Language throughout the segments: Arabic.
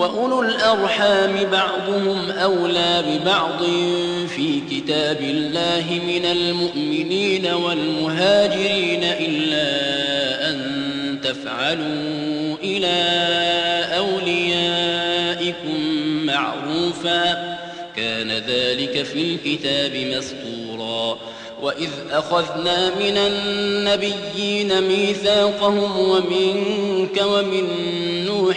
وأولو الأرحام بعضهم أولى ببعض في كتاب الله من المؤمنين والمهاجرين إلا أن تفعلوا إلى أوليائكم معروفا كان ذلك في الكتاب مسطورا وإذ أخذنا من النبيين ميثاقهم ومنك ومن نوح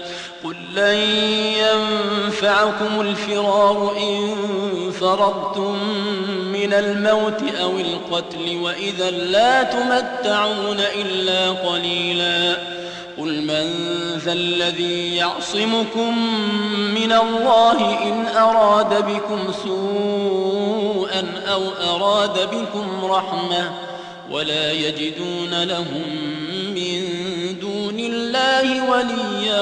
لن ينفعكم الفرار إن فررتم من الموت أو القتل وإذا لا تمتعون إلا قليلا قل من ذا الذي يعصمكم من الله إن أراد بكم سوءا أو أراد بكم رحمة ولا يجدون لهم من دون الله وليا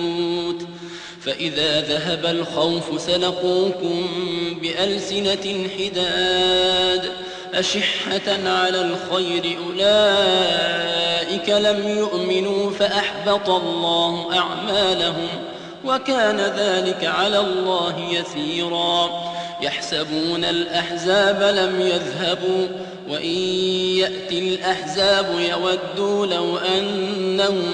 فإذا ذهب الخوف سلقوكم بألسنة حداد أشحة على الخير أولئك لم يؤمنوا فأحبط الله أعمالهم وكان ذلك على الله يسيرا يحسبون الأحزاب لم يذهبوا وإن يأتي الأحزاب يودوا لو أنهم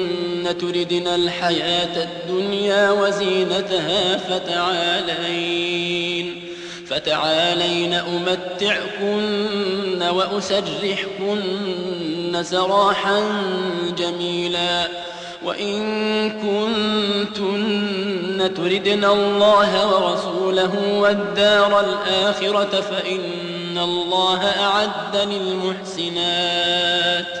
تردن الحياة الدنيا وزينتها فتعالين فتعالين أمتعكن وأسرحكن سراحا جميلا وإن كنتن تردن الله ورسوله والدار الآخرة فإن الله أعد للمحسنات.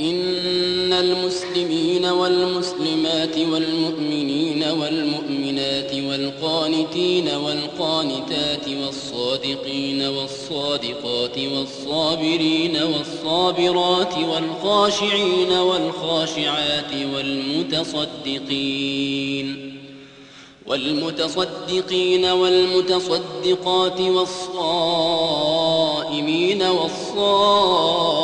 إن المسلمين والمسلمات والمؤمنين والمؤمنات والقانتين والقانتات والصادقين والصادقات والصابرين والصابرات والخاشعين والخاشعات والمتصدقين والمتصدقين والمتصدقات والصائمين والصائمات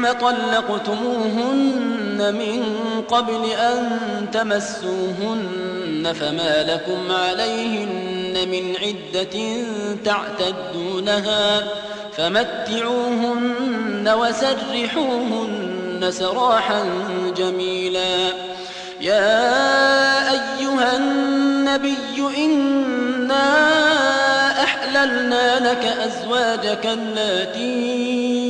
ثم طلقتموهن من قبل أن تمسوهن فما لكم عليهن من عدة تعتدونها فمتعوهن وسرحوهن سراحا جميلا. يا أيها النبي إنا أحللنا لك أزواجك التي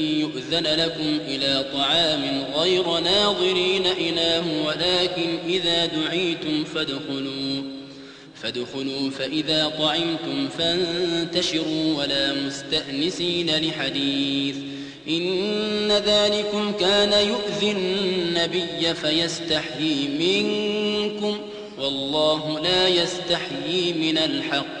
يؤذن لكم إلى طعام غير ناظرين إناه ولكن إذا دعيتم فادخلوا فادخلوا فإذا طعمتم فانتشروا ولا مستأنسين لحديث. إن ذلكم كان يؤذي النبي فيستحيي منكم والله لا يستحيي من الحق.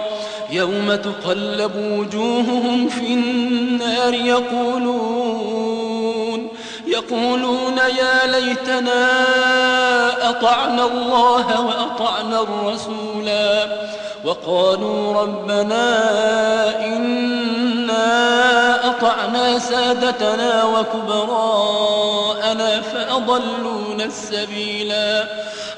يوم تقلب وجوههم في النار يقولون يقولون يا ليتنا أطعنا الله وأطعنا الرسولا. وقالوا ربنا إنا أطعنا سادتنا وكبراءنا فأضلونا السبيلا.